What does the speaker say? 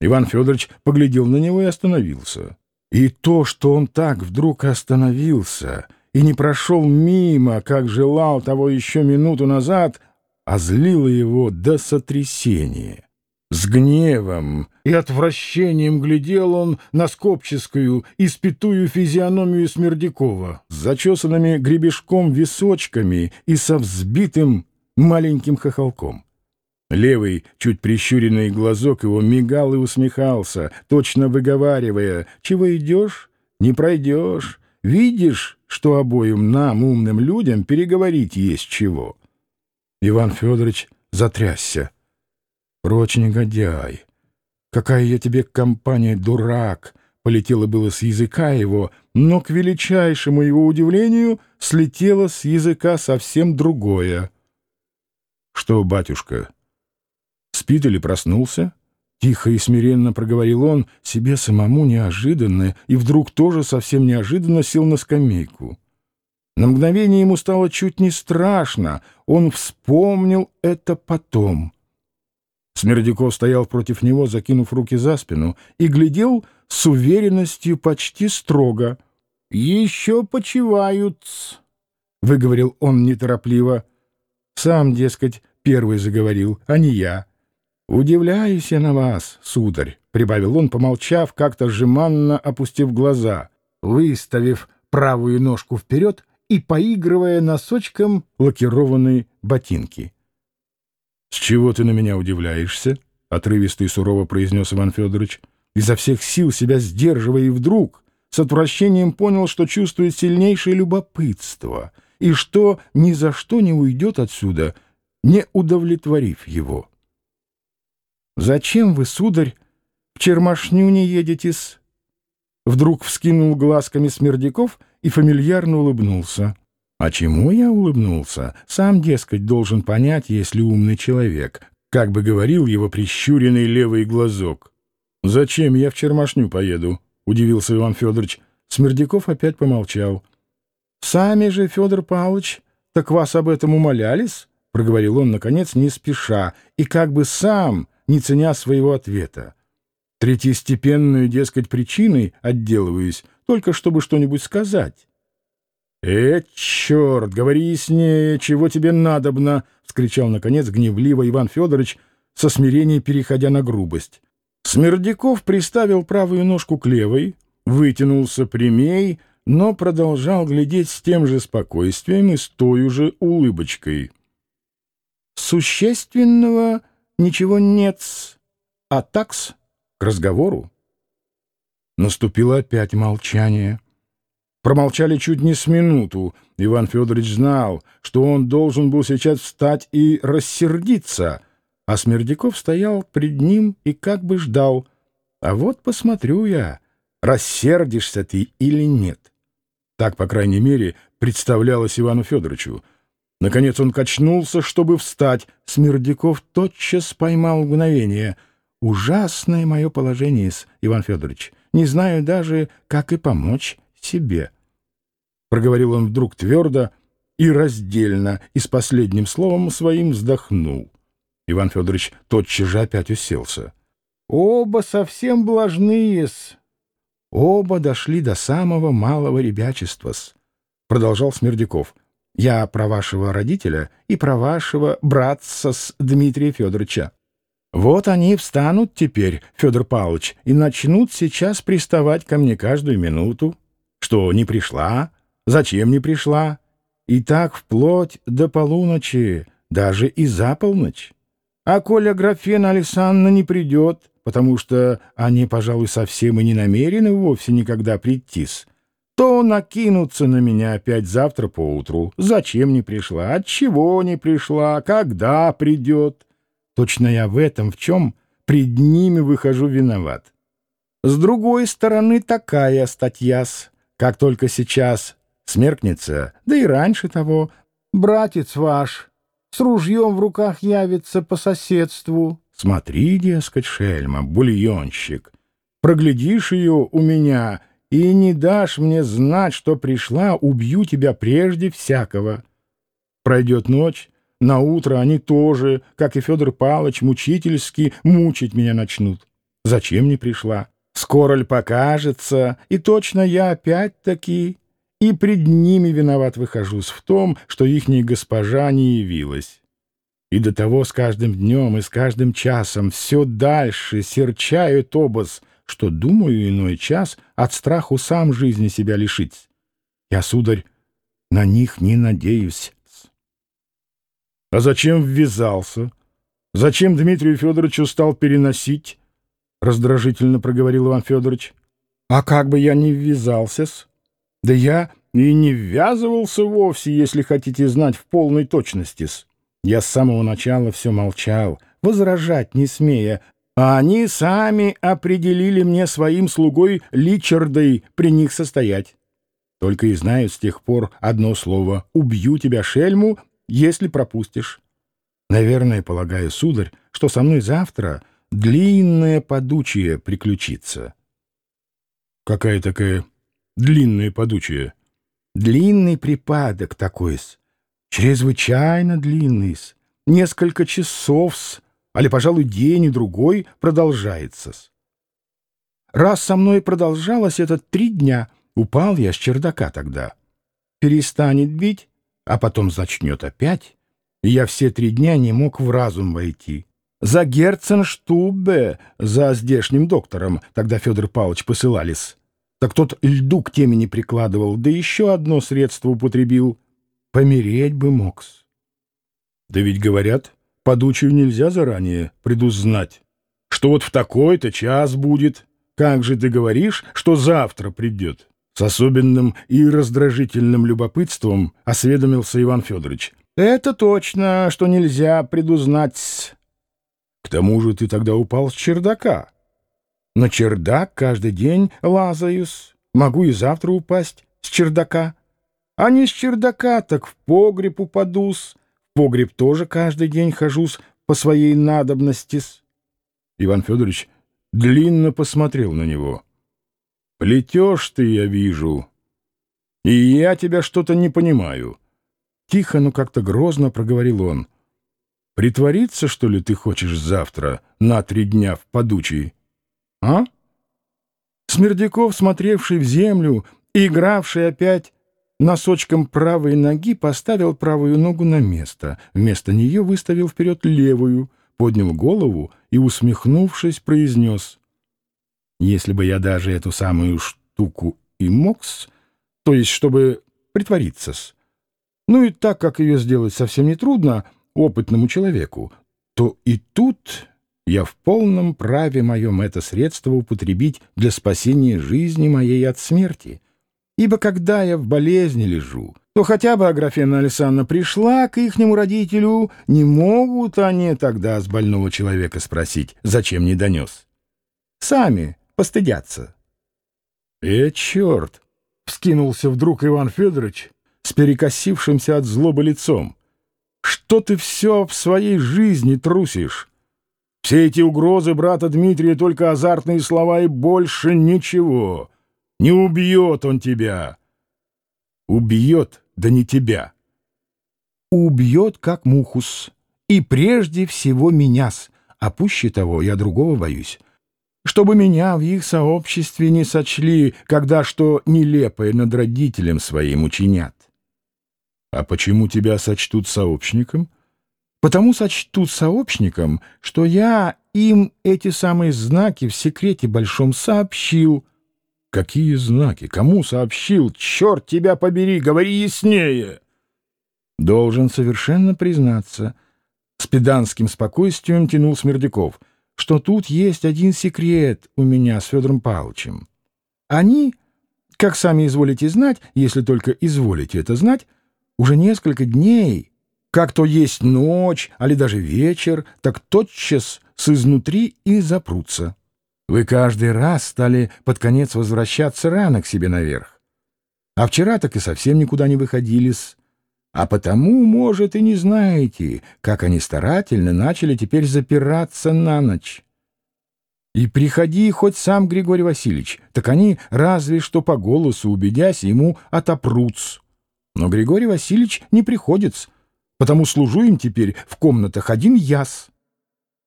Иван Федорович поглядел на него и остановился. И то, что он так вдруг остановился и не прошел мимо, как желал того еще минуту назад, озлило его до сотрясения. С гневом и отвращением глядел он на скопческую, испятую физиономию Смердякова с зачесанными гребешком височками и со взбитым маленьким хохолком. Левый, чуть прищуренный глазок его мигал и усмехался, точно выговаривая, «Чего идешь? Не пройдешь. Видишь, что обоим нам, умным людям, переговорить есть чего?» Иван Федорович затрясся. «Прочь, негодяй! Какая я тебе компания, дурак!» Полетело было с языка его, но, к величайшему его удивлению, слетело с языка совсем другое. «Что, батюшка?» Спит или проснулся? Тихо и смиренно проговорил он, себе самому неожиданно, и вдруг тоже совсем неожиданно сел на скамейку. На мгновение ему стало чуть не страшно, он вспомнил это потом. Смердяков стоял против него, закинув руки за спину, и глядел с уверенностью почти строго. «Еще почивают», — выговорил он неторопливо. «Сам, дескать, первый заговорил, а не я». «Удивляюсь я на вас, сударь», — прибавил он, помолчав, как-то жеманно опустив глаза, выставив правую ножку вперед и поигрывая носочком лакированной ботинки. «С чего ты на меня удивляешься?» — отрывисто и сурово произнес Иван Федорович, изо всех сил себя сдерживая, и вдруг с отвращением понял, что чувствует сильнейшее любопытство и что ни за что не уйдет отсюда, не удовлетворив его. «Зачем вы, сударь, в Чермашню не едете-с?» Вдруг вскинул глазками Смердяков и фамильярно улыбнулся. «А чему я улыбнулся? Сам, дескать, должен понять, если умный человек», как бы говорил его прищуренный левый глазок. «Зачем я в Чермашню поеду?» — удивился Иван Федорович. Смердяков опять помолчал. «Сами же, Федор Павлович, так вас об этом умолялись?» — проговорил он, наконец, не спеша, и как бы сам не ценя своего ответа. Третьестепенную, дескать, причиной отделываюсь, только чтобы что-нибудь сказать. «Э, черт, говори яснее, чего тебе надобно!» — вскричал, наконец, гневливо Иван Федорович, со смирения переходя на грубость. Смердяков приставил правую ножку к левой, вытянулся прямей, но продолжал глядеть с тем же спокойствием и с той же улыбочкой. «Существенного ничего нет а такс к разговору. Наступило опять молчание. Промолчали чуть не с минуту. Иван Федорович знал, что он должен был сейчас встать и рассердиться, а Смердяков стоял пред ним и как бы ждал. А вот посмотрю я, рассердишься ты или нет. Так, по крайней мере, представлялось Ивану Федоровичу — Наконец он качнулся, чтобы встать. Смердяков тотчас поймал мгновение. «Ужасное мое положение, Иван Федорович. Не знаю даже, как и помочь себе». Проговорил он вдруг твердо и раздельно, и с последним словом своим вздохнул. Иван Федорович тотчас же опять уселся. «Оба совсем блажные-с. Оба дошли до самого малого ребячества-с», — продолжал Смердяков. Я про вашего родителя и про вашего братца с Дмитрия Федоровича. Вот они встанут теперь, Федор Павлович, и начнут сейчас приставать ко мне каждую минуту. Что, не пришла? Зачем не пришла? И так вплоть до полуночи, даже и за полночь. А Коля Графена Александровна не придет, потому что они, пожалуй, совсем и не намерены вовсе никогда прийти-с то накинутся на меня опять завтра поутру. Зачем не пришла? От чего не пришла? Когда придет? Точно я в этом, в чем пред ними выхожу виноват. С другой стороны, такая статья-с, как только сейчас смеркнется, да и раньше того, братец ваш с ружьем в руках явится по соседству. Смотри, дескать, шельма, бульонщик, проглядишь ее у меня — и не дашь мне знать, что пришла, убью тебя прежде всякого. Пройдет ночь, на утро они тоже, как и Федор Павлович, мучительски мучить меня начнут. Зачем не пришла? Скоро ли покажется, и точно я опять-таки и пред ними виноват выхожусь в том, что ихняя госпожа не явилась. И до того с каждым днем и с каждым часом все дальше серчают обоз, что, думаю, иной час от страху сам жизни себя лишить. Я, сударь, на них не надеюсь. — А зачем ввязался? Зачем Дмитрию Федоровичу стал переносить? — раздражительно проговорил Иван Федорович. — А как бы я не ввязался-с? Да я и не ввязывался вовсе, если хотите знать в полной точности-с. Я с самого начала все молчал, возражать не смея, а они сами определили мне своим слугой Личардой при них состоять. Только и знаю с тех пор одно слово «убью тебя, шельму», если пропустишь. Наверное, полагаю, сударь, что со мной завтра длинное подучие приключится. Какая такая длинная подучие? Длинный припадок такой-с, чрезвычайно длинный-с, несколько часов-с, али, пожалуй, день и другой продолжается-с. Раз со мной продолжалось это три дня, упал я с чердака тогда. Перестанет бить, а потом зачнет опять, и я все три дня не мог в разум войти. За Герценштубе, за здешним доктором, тогда Федор Павлович посылались. Так тот льду к теме не прикладывал, да еще одно средство употребил. Помереть бы мог-с. Да ведь говорят, подучию нельзя заранее предузнать, что вот в такой-то час будет. Как же ты говоришь, что завтра придет? С особенным и раздражительным любопытством осведомился Иван Федорович. «Это точно, что нельзя предузнать. К тому же ты тогда упал с чердака. На чердак каждый день лазаюсь. Могу и завтра упасть с чердака. А не с чердака, так в погреб упадусь. Погреб тоже каждый день хожусь по своей надобности». Иван Федорович длинно посмотрел на него. Плетешь ты, я вижу. И я тебя что-то не понимаю. Тихо, но как-то грозно проговорил он. Притвориться, что ли, ты хочешь завтра на три дня в подучий? А? Смердяков, смотревший в землю игравший опять носочком правой ноги, поставил правую ногу на место. Вместо нее выставил вперед левую, поднял голову и, усмехнувшись, произнес — если бы я даже эту самую штуку и мог-с, то есть чтобы притвориться-с, ну и так как ее сделать совсем нетрудно опытному человеку, то и тут я в полном праве моем это средство употребить для спасения жизни моей от смерти. Ибо когда я в болезни лежу, то хотя бы Аграфена Александровна пришла к ихнему родителю, не могут они тогда с больного человека спросить, зачем не донес. Сами постыдятся. — Э, черт! — вскинулся вдруг Иван Федорович с перекосившимся от злобы лицом. — Что ты все в своей жизни трусишь? Все эти угрозы брата Дмитрия — только азартные слова и больше ничего. Не убьет он тебя. Убьет, да не тебя. Убьет, как мухус. И прежде всего меня-с. А пуще того, я другого боюсь чтобы меня в их сообществе не сочли, когда что нелепое над родителем своим учинят. А почему тебя сочтут сообщником? Потому сочтут сообщником, что я им эти самые знаки в секрете большом сообщил. Какие знаки? Кому сообщил? Черт тебя побери, говори яснее! Должен совершенно признаться. С педанским спокойствием тянул Смердяков — что тут есть один секрет у меня с Федором Павловичем. Они, как сами изволите знать, если только изволите это знать, уже несколько дней, как то есть ночь, али даже вечер, так тотчас с изнутри и запрутся. Вы каждый раз стали под конец возвращаться рано к себе наверх. А вчера так и совсем никуда не выходили-с. А потому, может, и не знаете, как они старательно начали теперь запираться на ночь. И приходи хоть сам Григорий Васильевич, так они разве что по голосу, убедясь, ему отопрутся. Но Григорий Васильевич не приходит, потому служу им теперь в комнатах один яс.